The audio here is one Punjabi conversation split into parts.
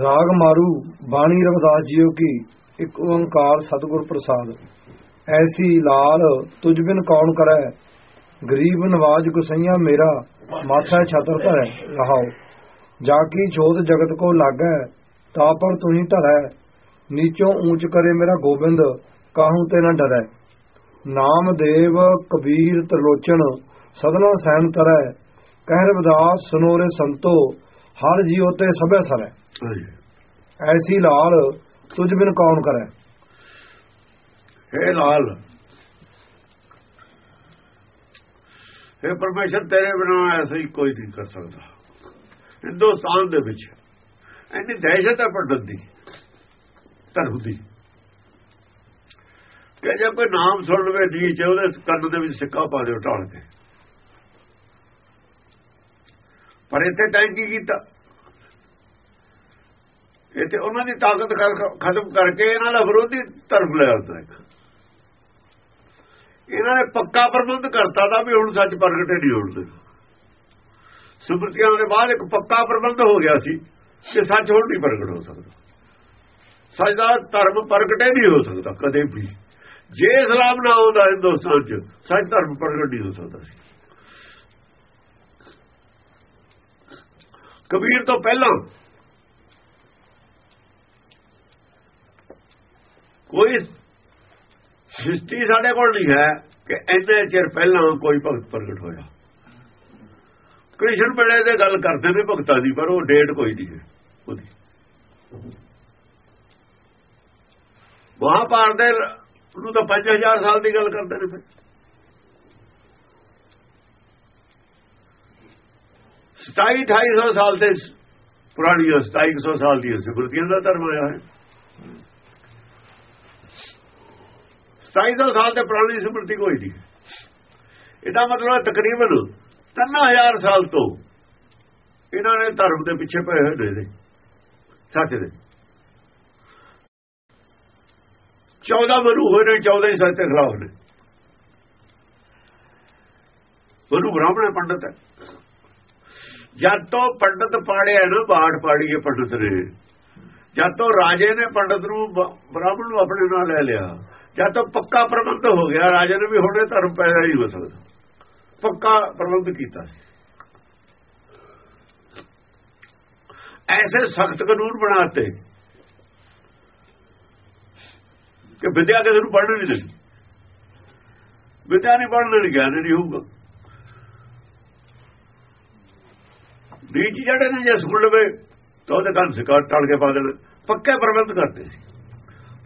ਰਾਗ ਮਾਰੂ, ਬਾਣੀ ਰਵਦਾਸ ਜੀਓ ਕੀ, ਇੱਕ ਓੰਕਾਰ ਸਤਿਗੁਰ ਪ੍ਰਸਾਦ। ਐਸੀ ਲਾਲ, ਤੁਝ ਬਿਨ ਕੌਣ ਕਰੈ? ਗਰੀਬ ਨਵਾਜ ਗੁਸਈਆ ਮੇਰਾ, ਮਾਥਾ ਛਤਰ ਧਰੈ ਰਹਾਉ ਜਾ ਕੀ ਜੋਤ ਜਗਤ ਕੋ ਲਾਗੈ, ਤਾ ਪਰ ਤੁਹੀ ਧਰੈ। ਨੀਚੋਂ ਊਂਚ ਕਰੇ ਮੇਰਾ ਗੋਬਿੰਦ, ਕਾਹੂ ਤੇ ਨਾ ਡਰੈ। ਨਾਮ ਦੇਵ ਕਬੀਰ ਤਰਲੋਚਨ ਸਦਨਾ ਸੈਨ ਤਰੈ। ਕਹਿ ਰਵਿਦਾਸ ਸੁਨੋਰੇ ਸੰਤੋ, ਹਰ ਜੀਉ ਤੇ ਸਭੈ ਸਰੈ। ਐਸੀ ਲਾਲ ਤੁਝ ਬਿਨ ਕੌਣ ਕਰੈ? ਹੇ ਲਾਲ ਹੇ ਪਰਮੇਸ਼ਰ ਤੇਰੇ ਬਿਨਾਂ ਐਸਾ ਹੀ ਕੋਈ ਨਹੀਂ ਕਰ ਸਕਦਾ। ਹਿੰਦੁਸਤਾਨ ਦੇ ਵਿੱਚ ਇੰਨੀ ਦਹਿਸ਼ਤ ਹੈ ਪੜਨ ਦੀ ਧਰਮ ਦੀ ਕਿ ਜੇ ਕੋਈ ਨਾਮ ਸੁਣ ਲਵੇ ਨੀਚ ਉਹਦੇ ਕੰਨ ਦੇ ਵਿੱਚ ਸਿੱਕਾ ਪਾ ਦਿਓ ਢਾਲ ਕੇ। ਪਰ ਇੱਥੇ ਟਾਈਮ ਕੀ ਕੀਤਾ? ਇਹ ਤੇ ਉਹਨਾਂ ਦੀ ਤਾਕਤ ਖਤਮ ਕਰਕੇ ਇਹਨਾਂ ਦਾ ਵਿਰੋਧੀ ਧਰਮ ਲੈ ਆਉਂਦਾ ਇਹਨਾਂ ਨੇ ਪੱਕਾ ਪ੍ਰਬੰਧ ਕਰਤਾ ਦਾ ਵੀ ਹੁਣ ਸੱਚ ਪ੍ਰਗਟੇ ਨਹੀਂ ਹੋਣਦੇ ਸੁਭਰਤੀਆਂ ਦੇ ਬਾਅਦ ਇੱਕ ਪੱਕਾ ਪ੍ਰਬੰਧ ਹੋ ਗਿਆ ਸੀ ਕਿ ਸੱਚ ਹੁਣ ਨਹੀਂ ਪ੍ਰਗਟ ਹੋ ਸਕਦਾ। ਸੱਚ ਦਾ ਧਰਮ ਪ੍ਰਗਟੇ ਨਹੀਂ ਹੋ ਸਕਦਾ ਕਦੇ ਵੀ। ਜੇ ਇਸਲਾਮ ਨਾ ਆਉਂਦਾ ਹਿੰਦੁਸਤਾਨ 'ਚ, ਸੱਚ ਧਰਮ ਪ੍ਰਗਟ ਨਹੀਂ ਹੋ ਸਕਦਾ ਸੀ। ਕਬੀਰ ਤੋਂ ਪਹਿਲਾਂ ਕੋਈ ਸ੍ਰਿਸ਼ਟੀ ਸਾਡੇ ਕੋਲ ਨਹੀਂ ਹੈ ਕਿ ਇੰਨੇ ਚਿਰ ਪਹਿਲਾਂ ਕੋਈ ਭਗਤ ਪ੍ਰਗਟ ਹੋਇਆ। ਕ੍ਰਿਸ਼ਨ ਬੜੇ ਦੇ ਗੱਲ ਕਰਦੇ ਨੇ ਭਗਤਾਂ ਦੀ, ਪਰ ਉਹ ਡੇਟ ਕੋਈ ਨਹੀਂ ਹੈ ਉਹਦੀ। ਮਹਾਭਾਰਤ ਦੇ ਨੂੰ ਤਾਂ 5000 ਸਾਲ ਦੀ ਗੱਲ ਕਰਦੇ ਨੇ ਫਿਰ। ਸਤਾਈ 2800 ਸਾਲ ਤੇ ਪੁਰਾਣੀ 2700 ਸਾਲ ਦੀ ਸਿਮਰਤੀਆਂ ਦਾ ਧਰਮ ਆਇਆ ਹੈ। 2700 ਸਾਲ ਤੇ ਪੁਰਾਣੀ ਸਮਰਤੀ ਕੋਈ ਦੀ ਇਹਦਾ ਮਤਲਬ ਤਕਰੀਬਨ 3000 ਸਾਲ ਤੋਂ ਇਹਨਾਂ ਨੇ ਧਰਮ ਦੇ ਪਿੱਛੇ ਪਏ ਹੋਏ ਨੇ ਸੱਚ ਦੇ। 14 ਮਰੂ ਹੋਏ ਨੇ 14 ਹੀ ਸੱਚ ਦੇ ਖਿਲਾਫ ਨੇ। ਉਹਨੂੰ ਬ੍ਰਾਹਮਣ ਪੰਡਤ ਹੈ। ਜਦ ਤੋਂ ਪੰਡਤ ਪਾੜਿਆ ਨਾ, ਬਾੜ ਪਾੜੀਏ ਪੰਡਤ ਨੇ। ਜਦ ਤੋਂ ਰਾਜੇ ਨੇ ਪੰਡਤ ਨੂੰ ਬ੍ਰਾਹਮਣ ਨੂੰ ਆਪਣੇ ਨਾਲ ਲੈ ਲਿਆ। ਜਦ ਤੋਂ ਪੱਕਾ ਪ੍ਰਬੰਧ ਹੋ ਗਿਆ, ਰਾਜੇ ਨੇ ਵੀ ਹੁਣੇ ਧਰਮ ਪੈਦਾ ਹੀ ਹੋ ਸਕਦਾ। ਪੱਕਾ ਪ੍ਰਬੰਧ ਕੀਤਾ ਸੀ। ਐਸੇ ਸਖਤ ਕਾਨੂੰਨ ਬਣਾਤੇ ਕਿ ਵਿਦਿਆ ਕਿਸੇ ਨੂੰ ਪੜ੍ਹਨ ਨਹੀਂ ਦੇਣੀ ਵਿਦਿਆ ਨਹੀਂ ਪੜ੍ਹਨ ਨਹੀਂ ਗਿਆਨ ਨਹੀਂ ਹੋਊਗਾ। ਨੀਚ ਜਿਹੜੇ ਨੇ, ਜੇ ਸਕੂਲ ਲਵੇ, ਤਾਂ ਉਹਦੇ ਕੰਨ ਸਿਕਾਰ ਟਾਲ ਕੇ ਪਾ ਦੇਣ। ਪੱਕੇ ਪ੍ਰਬੰਧ ਕਰਦੇ ਸੀ।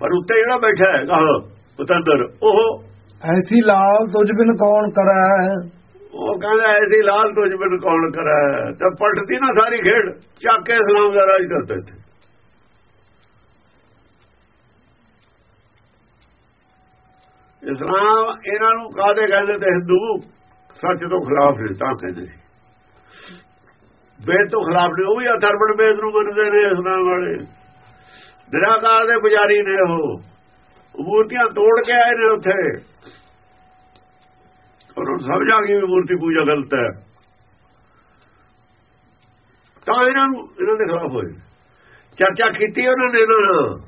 ਪਰ ਉੱਤੇ ਜਿਹੜਾ ਬੈਠਾ ਹੈ ਕਹਾ ਪਤੰਦਰ ਉਹ ਐਸੀ ਲਾਲ ਤੁਝ ਬਿਨ ਕੌਣ ਕਰੈ? ਉਹ ਕਹਿੰਦਾ ਐਸੀ ਲਾਲ ਤੁਝ ਬਿਨ ਕੌਣ ਕਰੈ? ਤੇ ਪਲਟਦੀ ਨਾ ਸਾਰੀ ਖੇਡ ਚੱਕ ਕੇ ਇਸਲਾਮ ਦਾ ਰਾਜ ਕਰਦੇ ਤੇ ਇਸਲਾਮ ਇਹਨਾਂ ਨੂੰ ਕਾਦੇ ਕਹਿੰਦੇ ਤੇ ਹਿੰਦੂ ਸੱਚ ਤੋਂ ਖਿਲਾਫ ਨੇ ਤਾਂ ਕਹਿੰਦੇ ਸੀ। ਵੇਦ ਤੋਂ ਖਿਲਾਫ ਨੇ ਉਹ ਵੀ ਅਥਰਵਣ ਵੇਦ ਨੂੰ ਮੰਨਦੇ ਨੇ ਇਸਲਾਮ ਵਾਲੇ। ਨਿਰਾਕਾਰ ਦੇ ਪੁਜਾਰੀ ਨੇ ਉਹ। ਮੂਰਤੀਆਂ ਤੋੜ ਕੇ ਆਏ ਨੇ ਉੱਥੇ। ਉਹਨਾਂ ਨੂੰ ਸਮਝ ਆ ਗਈ ਵੀ ਮੂਰਤੀ ਪੂਜਾ ਗਲਤ ਹੈ। ਤਾਂ ਇਹਨਾਂ ਨੂੰ ਇਹਨਾਂ ਦੇ ਖਿਲਾਫ ਹੋਏ। ਚਰਚਾ ਕੀਤੀ ਉਹਨਾਂ ਨੇ ਇਹਨਾਂ ਨਾਲ।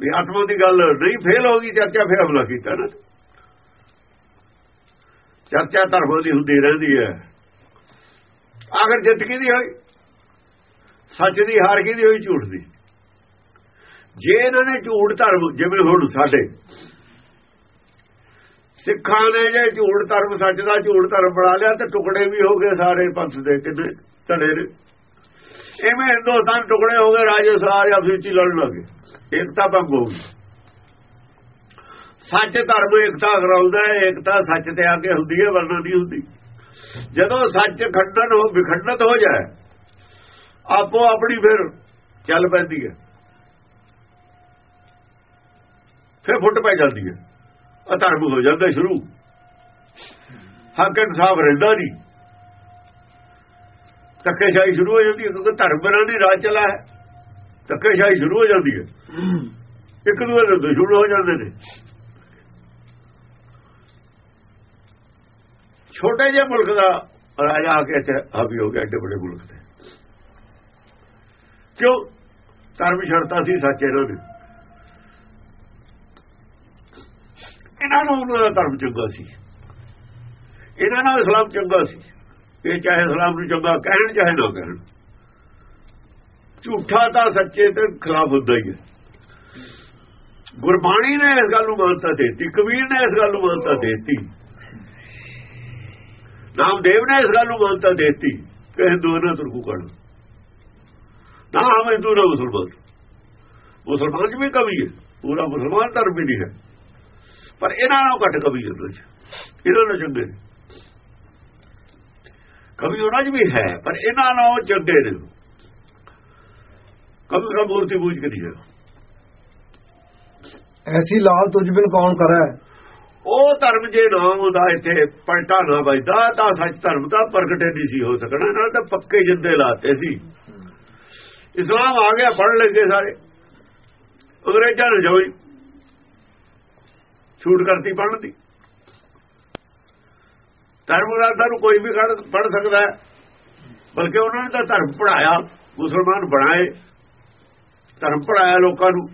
ਵੀ ਆਤਮਾ ਦੀ ਗੱਲ ਨਹੀਂ ਫੇਲ ਹੋ ਗਈ, ਚਰਚਾ ਫੇਰ ਹਮਲਾ ਕੀਤਾ ਨਾ। ਚਰਚਾ ਧਰਮ ਦੀ ਹੁੰਦੀ ਰਹਿੰਦੀ ਹੈ। ਆਖਰ ਜਿੱਤ ਕਿਹਦੀ ਹੋਈ? ਸੱਚ ਦੀ, ਹਾਰ ਕਿਹਦੀ ਹੋਈ? ਝੂਠ ਦੀ। ਜੇ ਇਹਨਾਂ ਨੇ ਝੂਠ ਧਰਮ, ਜਿਵੇਂ ਹੁਣ ਸਾਡੇ ਸਿੱਖਾਂ ਨੇ ਜੇ ਝੂਠ ਧਰਮ ਸੱਚ ਦਾ ਝੂਠ ਧਰਮ ਬਣਾ ਲਿਆ, ਤੇ ਟੁਕੜੇ ਵੀ ਹੋ ਗਏ ਸਾਰੇ ਪੰਥ ਦੇ ਕਿੰਨੇ ਧੜੇ ਨੇ। ਐਵੇਂ ਹਿੰਦੁਸਤਾਨ ਟੁਕੜੇ ਹੋ ਗਏ, ਰਾਜੇ ਸਾਰੇ ਆਪਸ ਵਿੱਚ ਲੜਨ ਲੱਗੇ ਏਕਤਾ ਭੰਗ ਹੋ ਗਈ। ਸੱਚ ਧਰਮ ਏਕਤਾ ਕਰਾਉਂਦਾ ਹੈ, ਏਕਤਾ ਸੱਚ ਤੇ ਆ ਕੇ ਹੁੰਦੀ ਹੈ, ਵਰਨਾ ਨਹੀਂ ਹੁੰਦੀ। ਜਦੋਂ ਸੱਚ ਖੰਡਨ ਹੋ, ਵਿਖੰਡਤ ਹੋ ਜਾਏ, ਆਪੋ ਆਪਣੀ ਫਿਰ ਚੱਲ ਪੈਂਦੀ ਹੈ। ਫਿਰ ਫੁੱਟ ਪੈ ਜਾਂਦੀ ਹੈ। ਅਧਰਮ ਹੋ ਜਾਂਦਾ ਸ਼ੁਰੂ। ਹੱਕ ਇਨਸਾਫ ਰਹਿੰਦਾ ਨਹੀਂ। ਧੱਕੇਸ਼ਾਹੀ ਸ਼ੁਰੂ ਹੋ ਜਾਂਦੀ ਹੈ ਕਿਉਂਕਿ ਧਰਮ ਬਣਾ ਦੀ ਰਾਜ ਚਲਾ ਹੈ। ਧੱਕੇਸ਼ਾਹੀ ਸ਼ੁਰੂ ਹੋ ਜਾਂਦੀ ਹੈ। ਇੱਕ ਦੂਜੇ ਦੇ ਦੁਸ਼ਮਣ ਹੋ ਜਾਂਦੇ ਨੇ। ਛੋਟੇ ਜਿਹੇ ਮੁਲਕ ਦਾ ਰਾਜਾ ਆ ਕੇ ਇੱਥੇ ਹਾਵੀ ਹੋ ਗਿਆ, ਏਡੇ ਵੱਡੇ ਮੁਲਕ ਤੇ। ਕਿਉਂ? ਧਰਮ ਛੱਡਤਾ ਸੀ ਸੱਚ ਇਹਨਾਂ ਨੇ ਇਹਨਾਂ ਨੂੰ ਉਹਨਾਂ ਦਾ ਧਰਮ ਚੰਗਾ ਸੀ। ਇਹਨਾਂ ਨਾਲ ਇਸਲਾਮ ਚੰਗਾ ਸੀ। ਇਹ ਚਾਹੇ ਇਸਲਾਮ ਨੂੰ ਚੰਗਾ ਕਹਿਣ, ਚਾਹੇ ਨਾ ਕਹਿਣ। ਝੂਠਾ ਤਾਂ ਸੱਚੇ ਤੇ ਖਿਲਾਫ ਹੁੰਦਾ ਹੀ ਹੈ। ਗੁਰਬਾਣੀ ਨੇ ਇਸ ਗੱਲ ਨੂੰ ਮਾਨਤਾ ਦਿੱਤੀ, ਕਬੀਰ ਨੇ ਇਸ ਗੱਲ ਨੂੰ ਮਾਨਤਾ ਦਿੱਤੀ। ਨਾਮਦੇਵ ਨੇ ਇਸ ਗੱਲ ਨੂੰ ਮਾਨਤਾ ਦਿੱਤੀ ਕਿ ਹਿੰਦੂ ਨਾ ਤੁਰਕੂ ਕਣ ਨਾ ਹਮ ਹਿੰਦੂ, ਨਾ ਮੁਸਲਮਾਨ। ਮੁਸਲਮਾਨ ਚ ਵੀ ਕਵੀ ਹੈ, ਪੂਰਾ ਮੁਸਲਮਾਨ ਧਰਮ ਵੀ ਨਹੀਂ ਹੈ। ਪਰ ਇਹਨਾਂ ਨਾਲੋਂ ਘੱਟ ਕਵੀ ਹੈ ਵਿੱਚ ਇਹਨਾਂ ਨਾਲ ਚੰਗੇ ਕਵੀ ਉਹਨਾਂ 'ਚ ਵੀ ਹੈ ਪਰ ਇਹਨਾਂ ਨਾਲੋਂ ਚੰਗੇ ਨੇ। ਕਵੀ ਦਾ ਮੂਰਤੀ ਪੂਜ ਕੇ ਨਹੀਂ ਹੈ ਐਸੀ ਲਾਲ ਤੁਝ ਬਿਨ ਕੌਣ ਕਰੈ? ਉਹ ਧਰਮ ਜੇ ਨਾ ਹੁੰਦਾ ਇੱਥੇ ਪਲਟਾ ਨਾ ਵੱਜਦਾ ਤਾਂ ਸੱਚ ਧਰਮ ਦਾ ਪ੍ਰਗਟੇ ਨਹੀਂ ਸੀ ਹੋ ਸਕਣਾ। ਨਾਲ ਤਾਂ ਪੱਕੇ ਜਿੰਦੇ ਲਾਤੇ ਸੀ। ਇਸਲਾਮ ਆ ਗਿਆ ਪੜ ਲੱਗੇ ਸਾਰੇ। ਅੰਗਰੇਜ਼ਾਂ ਨੇ ਜੋਈ ਛੂਟ ਕਰਤੀ ਪੜਨ ਦੀ। ਧਰਮ ਗ੍ਰੰਥਾਂ ਨੂੰ ਕੋਈ ਵੀ ਪੜ ਸਕਦਾ ਹੈ। ਬਲਕਿ ਉਹਨਾਂ ਨੇ ਤਾਂ ਧਰਮ ਪੜਾਇਆ ਮੁਸਲਮਾਨ ਬਣਾਏ। ਧਰਮ ਪੜਾਇਆ ਲੋਕਾਂ ਨੂੰ।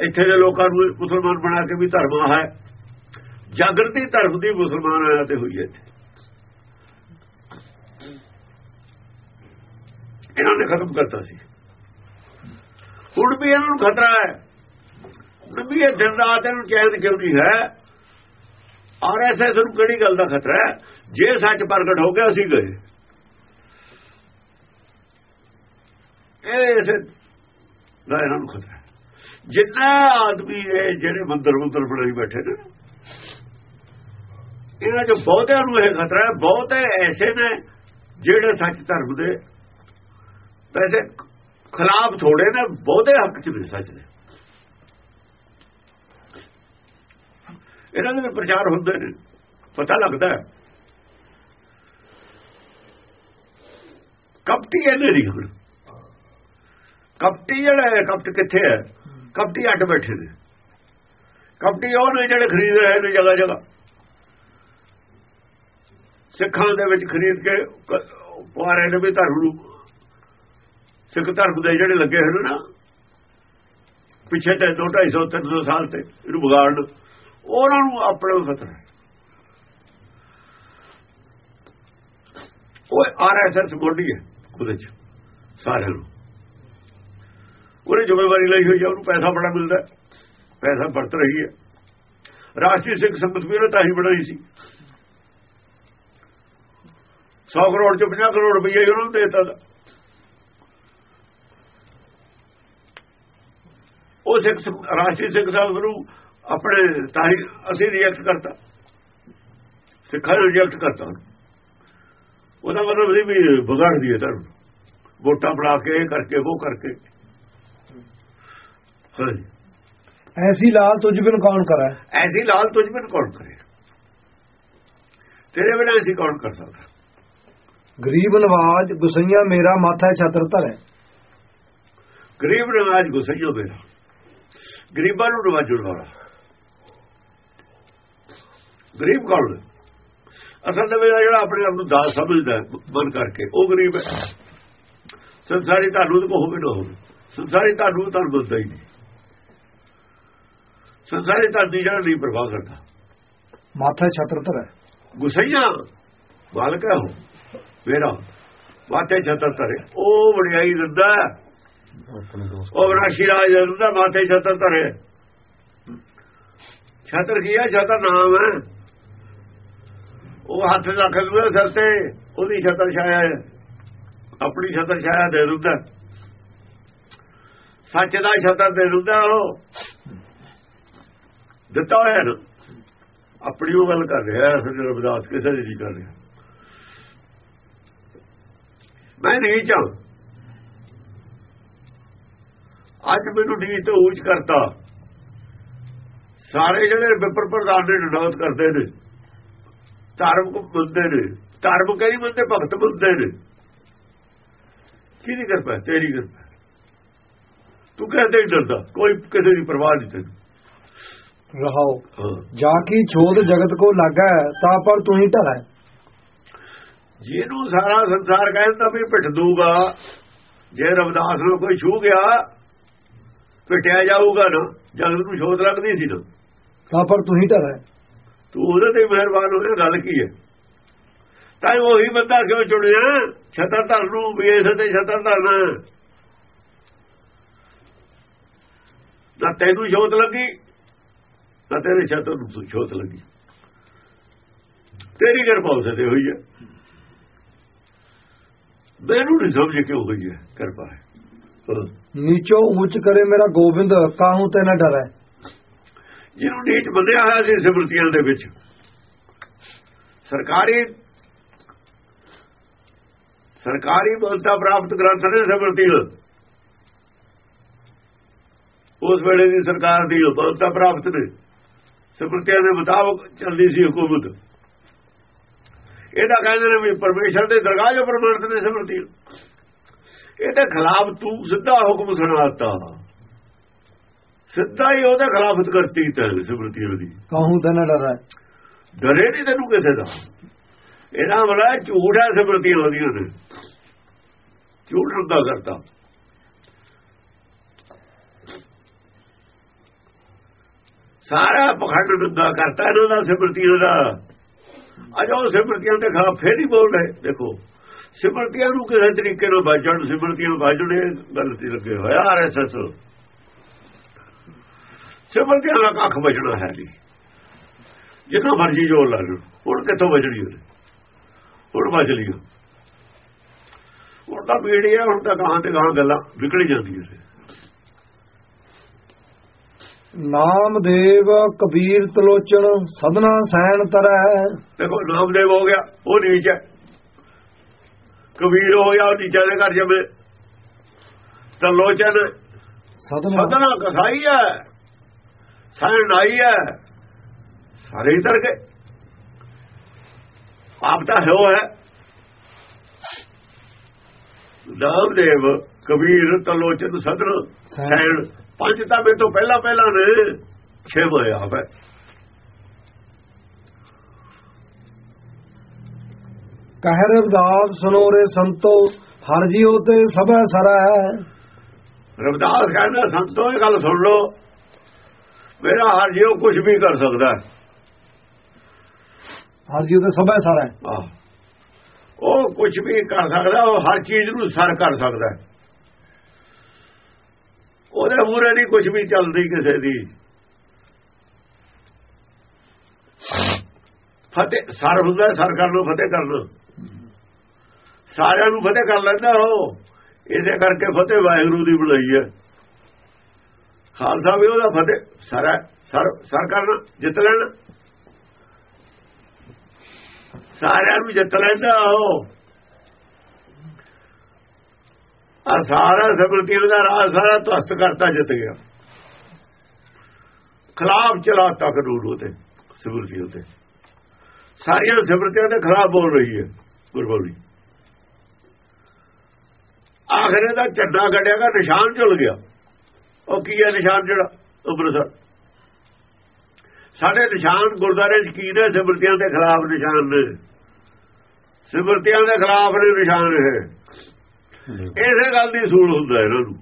ਇੱਥੇ ਦੇ ਲੋਕਾਂ ਨੂੰ ਮੁਸਲਮਾਨ ਬਣਾ ਕੇ ਵੀ ਧਰਮ ਆ ਹੈ। ਜਾਗਰਤੀ ਧਰਮ ਦੀ ਮੁਸਲਮਾਨ ਆਇਆ ਤੇ ਹੋਈ ਹੈ ਇਹਨਾਂ ਨੇ ਖਤਮ ਕਰਤਾ ਸੀ। ਹੁਣ ਵੀ ਇਹਨਾਂ ਨੂੰ ਖਤਰਾ ਹੈ। ਨਬੀ ਇਹ ਦਿਨ ਰਾਤ ਇਹਨੂੰ ਚੈਨ ਕਿਉਂ ਨਹੀਂ ਹੈ ਆਰਐਸਐਸ ਨੂੰ ਕਿਹੜੀ ਗੱਲ ਦਾ ਖਤਰਾ ਹੈ? ਜੇ ਸੱਚ ਪ੍ਰਗਟ ਹੋ ਗਿਆ, ਅਸੀਂ ਗਏ। ਇਹ ਇਸੇ ਦਾ ਇਹਨਾਂ ਨੂੰ ਖਤਰਾ ਜਿੰਨਾ ਆਦਮੀ ਇਹ ਜਿਹੜੇ ਮੰਦਰ ਮੰਦਰ ਬਣਾਈ ਬੈਠੇ ਨੇ, ਇਹਨਾਂ ਜੋ ਬਹੁਤਿਆਂ ਨੂੰ ਇਹ ਖਤਰਾ ਹੈ। ਬਹੁਤੇ ਐਸੇ ਨੇ ਜਿਹੜੇ ਸੱਚ ਧਰਮ ਦੇ ਵੈਸੇ ਖਿਲਾਫ ਥੋੜੇ ਨੇ, ਬਹੁਤੇ ਹੱਕ ਚ ਵੀ ਸੱਚ ਨੇ। ਇਹਨਾਂ ਦੇ ਵੀ ਪ੍ਰਚਾਰ ਹੁੰਦੇ ਨੇ, ਪਤਾ ਲੱਗਦਾ ਕਪਟੀ ਇਹਨੇ ਨਹੀਂ ਹੁਣ। ਕਪਟੀ ਜਿਹੜਾ ਹੈ, ਕਪਟ ਕਿੱਥੇ ਹੈ? ਕਪਟੀ ਅੱਡ ਬੈਠੇ ਨੇ। ਕਪਟੀ ਉਹ ਨੇ ਜਿਹੜੇ ਖਰੀਦ ਰਹੇ ਨੇ ਜਗ੍ਹਾ ਜਗ੍ਹਾ। ਸਿੱਖਾਂ ਦੇ ਵਿੱਚ ਖਰੀਦ ਕੇ ਪੁਆਰੇ ਨੇ ਵੀ ਧਰਮ ਨੂੰ, ਸਿੱਖ ਧਰਮ ਦੇ ਜਿਹੜੇ ਲੱਗੇ ਹੋਏ ਨਾ ਪਿੱਛੇ ਤੇ 2 250 300 ਸਾਲ ਤੇ ਇਹਨੂੰ ਵਿਗਾੜਨ। ਉਹਨਾਂ ਨੂੰ ਆਪਣੇ ਖਤਰਾ ਹੈ। ਉਹ ਆਰਐਸਐਸ ਗੋਡੀ ਹੈ ਉਹਦੇ ਚ ਸਾਰਿਆਂ ਨੂੰ। ਉਹਨੇ ਜ਼ਿੰਮੇਵਾਰੀ ਲਈ ਹੋਈ ਹੈ, ਉਹਨੂੰ ਪੈਸਾ ਬੜਾ ਮਿਲਦਾ ਪੈਸਾ ਵਰਤ ਰਹੀ ਹੈ। ਰਾਸ਼ਟਰੀ ਸਿੱਖ ਸੰਗਤ ਵੀ ਤਾਂ ਹੀ ਬਣਾਈ ਸੀ। 100 ਕਰੋੜ ਚ 50 ਕਰੋੜ ਰੁਪਏ ਉਹਨਾਂ ਨੂੰ ਦੇਤਾ ਉਹ ਸਿੱਖ ਰਾਸ਼ਟਰੀ ਸਿੱਖ ਸੰਗਤ ਨੂੰ ਆਪਣੇ ਤਾਂ ਹੀ ਅਸੀਂ ਰਿਐਕਟ ਕਰਤਾ। ਸਿੱਖਾਂ ਨੇ ਰਿਐਕਟ ਕਰਤਾ। ਉਹਦਾ ਮਤਲਬ ਇਹ ਵੀ ਵਿਗਾੜ ਦਿਏ ਧਰਮ ਵੋਟਾਂ ਬਣਾ ਕੇ ਇਹ ਕਰਕੇ ਉਹ ਕਰਕੇ। ਹਾਂਜੀ। ਐਸੀ ਲਾਲ ਤੁਝ ਬਿਨ ਕੌਣ ਕਰੈ? ਐਸੀ ਲਾਲ ਤੁਝ ਬਿਨ ਕੌਣ ਕਰੇ? ਤੇਰੇ ਬਿਨਾਂ ਅਸੀਂ ਕੌਣ ਕਰ ਸਕਦਾ? ਗਰੀਬ ਨਵਾਜ ਗੁਸਈਆ ਮੇਰਾ ਮਾਥਾ ਛਤਰ ਧਰੈ। ਗਰੀਬ ਨਵਾਜ ਗੁਸਈਓ ਮੇਰਾ। ਗਰੀਬਾਂ ਨੂੰ ਨਵਾਜਣ ਵਾਲਾ ਗਰੀਬ ਕੌਣ ਅਸਲ ਦੇ ਵਿੱਚ ਜਿਹੜਾ ਆਪਣੇ ਆਪ ਨੂੰ ਦਾਸ ਸਮਝਦਾ ਮਨ ਕਰਕੇ ਉਹ ਗਰੀਬ ਹੈ। ਸੰਸਾਰੀ ਤੁਹਾਨੂੰ ਤਾਂ ਹੋਵੇ ਨਾ ਹੋਵੇ। ਸੰਸਾਰੀ ਤੁਹਾਨੂੰ ਤਾਂ ਬੁੱਝਦਾ ਹੀ ਨਹੀਂ। ਸੰਸਾਰੀ ਤਾਂ ਜਿਹੜਾ ਨਹੀਂ ਪ੍ਰਵਾਹ ਕਰਦਾ। ਮਾਥਾ ਛਤਰ ਧਰੈ ਗੁਸਈਆ ਮਾਲਕ ਹੈ ਉਹ ਮੇਰਾ। ਮਾਥੇ ਛਤਰ ਧਰੇ ਉਹ ਵਡਿਆਈ ਦਿੰਦਾ ਉਹ ਵਿਨਾਸ਼ੀ ਰਾਜ ਦਿੰਦਾ ਮਾਥੇ ਛਤਰ ਧਰੇ ਛਤਰ ਕੀਆ ਛਤਰ ਨਾਮ ਹੈ। ਉਹ ਹੱਥ ਰੱਖ ਦੂਗਾ ਸਿਰ ਤੇ, ਉਹਦੀ ਛਤਰ ਛਾਇਆ ਆਪਣੀ ਛਤਰ ਛਾਇਆ ਦੇ ਦਿੰਦਾ। ਸੱਚ ਦਾ ਛਤਰ ਦੇ ਦਿੰਦਾ ਉਹ। ਦਿੱਤਾ ਹੋਇਆ ਨਾ ਆਪਣੀ ਉਹ ਗੱਲ ਕਰ ਰਿਹਾ ਸ੍ਰੀ ਰਵਿਦਾਸ ਕਿਸੇ ਦੀ ਨਹੀਂ ਕਰ ਰਿਹਾ। ਮੈਂ ਨਹੀਂ ਚਾਹ। ਅੱਜ ਮੈਨੂੰ ਨੀਤ ਉੱਚ ਕਰਤਾ। ਸਾਰੇ ਜਿਹੜੇ ਵਿਪਰ ਪ੍ਰਧਾਨ ਨੇ ਨਿਡਾਉਤ ਕਰਦੇ ਨੇ। ਧਰਮ ਕੋ ਬੰਦੇ ਨੇ। ਧਰਮ ਕਈ ਬੰਦੇ ਭਗਤ ਬੰਦੇ ਨੇ। ਕਿਹਦੀ ਕਿਰਪਾ ਤੇਰੀ ਕਿਰਪਾ ਤੂੰ ਕਹਦੇ ਡਰਦਾ। ਕੋਈ ਕਿਸੇ ਦੀ ਪਰਵਾਹ ਨਹੀਂ ਤੈਨੂੰ। ਰਹਾਓ। ਜਾ ਕੀ ਛੋਦ ਜਗਤ ਕੋ ਲਾਗਾ ਤਾਂ ਪਰ ਤੂੰ ਹੀ ਢਲਾ ਜਿਹਨੂੰ ਸਾਰਾ ਸੰਸਾਰ ਕਹਿੰਦਾ ਵੀ ਪਿੱਠ ਦੂਗਾ। ਜੇ ਰਵਿਦਾਸ ਨੂੰ ਕੋਈ ਛੂ ਗਿਆ ਪਿਟਿਆ ਜਾਊਗਾ ਨਾ ਜਗਤ ਨੂੰ ਛੋਤ ਲੱਗਦੀ ਸੀ ਨਾ। ਤਾਂ ਪਰ ਤੂੰ ਹੀ ਹੈ। ਤੂੰ ਉਹਦੇ ਤੇ ਮਿਹਰਬਾਨ ਹੋਏ, ਗੱਲ ਕੀ ਹੈ? ਤਾਂ ਉਹੀ ਬੰਦਾ ਕਿਉਂ ਚੁਣਿਆ? ਛਤਰ ਧਰ ਨੂੰ ਵੀ ਇਸ ਤੇ ਛਤਰ ਧਰਨਾ। ਨਾ ਤੈਨੂੰ ਛੋਤ ਲੱਗੀ, ਨਾ ਤੇਰੇ ਛਤਰ ਨੂੰ ਛੋਤ ਲੱਗੀ। ਤੇਰੀ ਕਿਰਪਾ ਉਸੇ ਤੇ ਹੋਈ ਹੈ। ਮੈਨੂੰ ਨਹੀਂ ਸਮਝ ਕਿਉਂ ਹੋਈ ਹੈ, ਕਿਰਪਾ ਹੈ। ਨੀਚੋ ਉੱਚ ਕਰੇ ਮੇਰਾ ਗੋਬਿੰਦ ਕਾਹੂ ਤੇ ਨਾ ਡਰੈ ਜਿਹਨੂੰ ਨੀਚ ਬੰਦਿਆ ਹੋਇਆ ਸੀ ਸਿਮਰਤੀਆਂ ਦੇ ਵਿੱਚ। ਸਰਕਾਰੀ ਸਰਕਾਰੀ ਬਲਤਾ ਪ੍ਰਾਪਤ ਗ੍ਰੰਥ ਨੇ ਸਿਮਰਤੀਆਂ ਉਸ ਵੇਲੇ ਦੀ ਸਰਕਾਰ ਦੀ ਬਲਤਾ ਪ੍ਰਾਪਤ ਨੇ। ਸਿਮਰਤੀਆਂ ਦੇ ਮੁਤਾਬਕ ਚੱਲਦੀ ਸੀ ਹਕੂਮਤ। ਇਹਦਾ ਕਹਿੰਦੇ ਨੇ ਵੀ ਪਰਮੇਸ਼ਰ ਦੇ ਦਰਗਾਹ ਜੋ ਪ੍ਰਮਾਣਿਤ ਨੇ ਸਿਮਰਤੀ। ਇਹਦੇ ਖਿਲਾਫ ਤੂੰ ਸਿੱਧਾ ਹੁਕਮ ਸੁਣਾਤਾ ਸਿੱਧਾ ਹੀ ਉਹਦੇ ਖਿਲਾਫਤ ਕਰਤੀ ਤੇ ਸਿਮਰਤੀ ਉਹਦੀ ਕਾਹੂ ਤੇ ਨਾ ਡਰੈ ਡਰੇ ਨਹੀਂ ਤੈਨੂੰ ਕਿਸੇ ਦਾ। ਇਹਦਾ ਬੜਾ ਝੂਠ ਹੈ ਸਿਮਰਤੀ ਉਹਦੀਆਂ ਨੇ। ਝੂਠ ਰੁੱਦਾ ਕਰਤਾ ਸਾਰਾ ਪਖੰਡ ਰੁੱਦਾ ਕਰਤਾ ਇਹਨਾਂ ਦਾ ਸਿਮਰਤੀਆਂ ਦਾ। ਅਜ ਸਿਮਰਤੀਆਂ ਦੇ ਖਿਲਾਫ ਫੇਰ ਹੀ ਬੋਲ ਰਹੇ। ਦੇਖੋ ਸਿਮਰਤੀਆਂ ਨੂੰ ਕਿਸੇ ਤਰੀਕੇ ਨਾਲ ਬਾਜਣ ਸਿਮਰਤੀਆਂ ਬਾਜਣੇ ਗਲਤੀ ਲੱਗੇ ਹੋਇਆ ਆਰਐਸਐਸ ਸਿਮਰਤੀਆਂ ਦਾ ਕੱਖ ਬਚਣਾ ਹੈ ਨਹੀਂ। ਜਿੰਨਾ ਮਰਜ਼ੀ ਜੋਰ ਲਾ ਲਓ ਹੁਣ ਕਿੱਥੋਂ ਬਚਣੀ ਉਹਨੇ? ਹੁਣ ਬਚ ਲਿਓ ਹੁਣ ਤਾਂ ਪੀੜੀ ਹੈ ਹੁਣ ਤਾਂ ਗਾਂ ਤੇ ਗਾਂ ਗੱਲਾਂ ਵਿਗੜ ਜਾਂਦੀਆਂ ਨੇ। ਨਾਮਦੇਵ ਕਬੀਰ ਤਲੋਚਨ ਸਦਨਾ ਸੈਣ ਤਰੈ। ਦੇਖੋ ਨਾਮਦੇਵ ਹੋ ਗਿਆ ਉਹ ਨੀਚ ਹੈ। ਕਬੀਰ ਹੋ ਗਿਆ ਉਹ ਨੀਚਾ ਦੇ ਘਰ ਜੰਮੇ। ਤਾਂ ਲੋਚਨ ਸਦਨਾ। ਸਦਨਾ ਕਸਾਈ ਹੈ। ਸੈਣ ਨਾਈ ਹੈ। ਸਾਰੇ ਹੀ ਤਰ ਗਏ। ਆਪ ਤਾਂ ਹੈ ਹੈ। ਨਾਮਦੇਵ ਕਬੀਰ ਤਲੋਚਨ ਸਦਨ ਸੈਣ ਪੰਜ ਤਾਂ ਮੇਰੇ ਤੋਂ ਪਹਿਲਾਂ ਪਹਿਲਾਂ ਨੇ। ਛੇ ਹੋਇਆ ਹੈ। ਕਹਿ ਰਵਿਦਾਸ ਸੁਨੋਰੇ ਸੰਤੋ ਹਰ ਜੀਉ ਤੇ ਸਭੈ ਸਰੈ। ਰਵਿਦਾਸ ਕਹਿੰਦਾ ਸੰਤੋ ਇਹ ਗੱਲ ਸੁਣ ਲਓ। ਮੇਰਾ ਹਰ ਜਿਉ ਕੁਝ ਵੀ ਕਰ ਸਕਦਾ ਹੈ। ਹਰ ਜੀਉ ਤੇ ਸਭੈ ਸਰੈ। ਆਹ। ਉਹ ਕੁਝ ਵੀ ਕਰ ਸਕਦਾ ਉਹ ਹਰ ਚੀਜ਼ ਨੂੰ ਸਰ ਕਰ ਸਕਦਾ ਹੈ। ਉਹਦੇ ਮੂਰੇ ਨਹੀਂ ਕੁਝ ਵੀ ਚੱਲਦੀ ਕਿਸੇ ਦੀ। ਫਤਿਹ ਸਰ ਹੁੰਦਾ ਹੈ, ਸਰ ਕਰਨ ਨੂੰ ਫਤਿਹ ਕਰਨ ਸਾਰਿਆਂ ਨੂੰ ਫਤਿਹ ਕਰ ਲੈਂਦਾ ਉਹ। ਇਸੇ ਕਰਕੇ ਫਤਿਹ ਵਾਹਿਗੁਰੂ ਦੀ ਬਣਾਈ ਹੈ। ਖਾਲਸਾ ਵੀ ਉਹਦਾ ਫਤਿਹ। ਸਾਰਾ ਸਰ ਸਰ ਕਰਨਾ, ਜਿੱਤ ਲੈਣਾ। ਸਾਰਿਆਂ ਨੂੰ ਜਿੱਤ ਲੈਂਦਾ ਉਹ। ਆ ਸਾਰਾ ਸਿਮਰਤੀਆਂ ਦਾ ਰਾਜ ਸਾਰਾ ਤਸਤ ਕਰਤਾ ਜਿੱਤ ਗਿਆ। ਖਿਲਾਫ ਚਲਾਤਾ ਕਾਨੂੰਨ ਉਹਦੇ ਸਿਮਰਤੀਆਂ ਤੇ ਸਾਰੀਆਂ ਸਿਮਰਤੀਆਂ ਦੇ ਖਿਲਾਫ ਬੋਲ ਰਹੀ ਹੈ ਗੁਰਬਾਣੀ ਆਖਰੇ ਦਾ ਝੰਡਾ ਗੱਡਿਆਗਾ ਨਿਸ਼ਾਨ ਝੁਲ ਗਿਆ। ਉਹ ਕੀ ਹੈ ਨਿਸ਼ਾਨ ਜਿਹੜਾ? ਅੰਮ੍ਰਿਤਸਰ। ਸਾਡੇ ਨਿਸ਼ਾਨ ਗੁਰਦਾਰੇ ਚ ਕੀ ਨੇ? ਸਿਮਰਤੀਆਂ ਦੇ ਖਿਲਾਫ ਨਿਸ਼ਾਨ ਨੇ। ਸਿਮਰਤੀਆਂ ਦੇ ਖਿਲਾਫ ਨੇ ਨਿਸ਼ਾਨ ਇਹ। ਇਸੇ ਗੱਲ ਦੀ ਸੂਲ ਹੁੰਦਾ ਇਹਨਾਂ ਨੂੰ।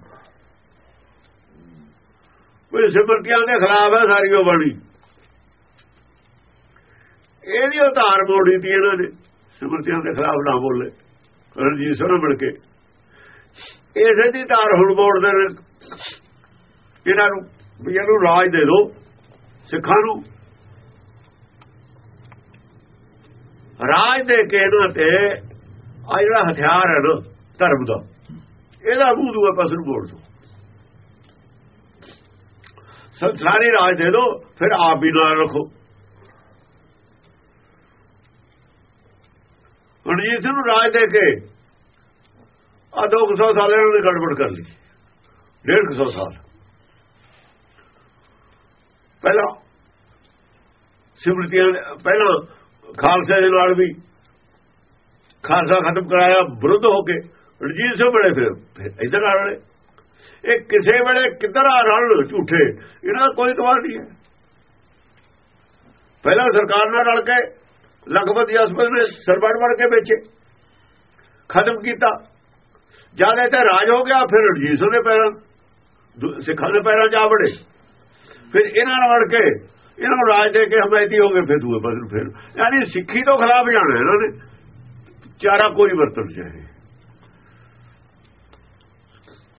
ਕੋਈ ਸਿਮਰਤੀਆਂ ਦੇ ਖਿਲਾਫ ਹੈ ਸਾਰੀ ਉਹ ਬਣੀ। ਇਹਦੀ ਉਤਾਰ ਮੋੜੀ ਤੀ ਇਹਨਾਂ ਨੇ। ਸਿਮਰਤੀਆਂ ਦੇ ਖਿਲਾਫ ਨਾ ਬੋਲੇ। ਰਣਜੀਤ ਸਿੰਘ ਮਿਲ ਕੇ। ਇਸੇ ਦੀ ਧਾਰ ਹੁਣ ਮੋੜਦੇ ਨੇ। ਇਹਨਾਂ ਨੂੰ ਵੀ ਇਹਨੂੰ ਰਾਜ ਦੇ ਦਿਓ ਸਿੱਖਾਂ ਨੂੰ। ਰਾਜ ਦੇ ਕੇ ਇਹਨਾਂ ਤੇ ਆ ਜਿਹੜਾ ਹਥਿਆਰ ਹੈ ਨਾ, ਧਰਮ ਦਾ, ਇਹਦਾ ਮੂੰਹ ਦੂਏ ਪਾਸੇ ਨੂੰ ਮੋੜ ਦੋ। ਸੰਸਾਰੀ ਰਾਜ ਦੇ ਦਿਓ ਫਿਰ ਆਪ ਵੀ ਨਾਲ ਰੱਖੋ। ਰਣਜੀਤ ਸਿੰਘ ਨੂੰ ਰਾਜ ਦੇ ਕੇ ਆ 200 ਸਾਲ ਇਹਨਾਂ ਨੇ ਗੜਬੜ ਕਰ ਲਈ। 150 ਸਾਲ। ਪਹਿਲਾਂ ਸਿਮਰਤੀਆਂ ਪਹਿਲਾਂ ਖਾਲਸੇ ਦੇ ਨਾਲ ਵੀ ਖਾਲਸਾ ਖਤਮ ਕਰਾਇਆ, ਵਿਰੁੱਧ ਹੋ ਕੇ ਰਣਜੀਤ ਸਿੰਘ ਬੜੇ ਫਿਰ ਫਿਰ ਇਧਰ ਆ ਰਹੇ। ਇਹ ਕਿਸੇ ਵੇਲੇ ਕਿੱਧਰ ਆ ਰਲ ਝੂਠੇ, ਇਹਨਾਂ ਦਾ ਕੋਈ ਕਵਾਲ ਨਹੀਂ ਹੈ। ਪਹਿਲਾਂ ਸਰਕਾਰ ਨਾਲ ਰਲ ਕੇ ਲਖਪਤੀ ਹਸਪਤਾਲ ਨੇ ਸਰਬੜ ਵੜ ਕੇ ਵੇਚੇ, ਖਤਮ ਕੀਤਾ। ਜਦ ਇਹ ਤੇ ਰਾਜ ਹੋ ਗਿਆ, ਫਿਰ ਰਣਜੀਤ ਸਿੰਘ ਦੇ ਪੈਰਾਂ, ਸਿੱਖਾਂ ਦੇ ਪੈਰਾਂ ਜਾ ਵੜੇ। ਫਿਰ ਇਹਨਾਂ ਨਾਲ ਅੜ ਕੇ, ਇਹਨਾਂ ਨੂੰ ਰਾਜ ਦੇ ਕੇ ਹਮਾਇਤੀ ਹੋ ਗਏ ਫਿਰ ਦੂਏ ਪਾਸੇ ਫਿਰ। ਯਾਨੀ ਸਿੱਖੀ ਤੋਂ ਖਿਲਾਫ ਜਾਣਾ ਇਹਨਾਂ ਨੇ। ਚਾਰਾ ਕੋਈ ਵਰਤਣ ਚਾਹੇ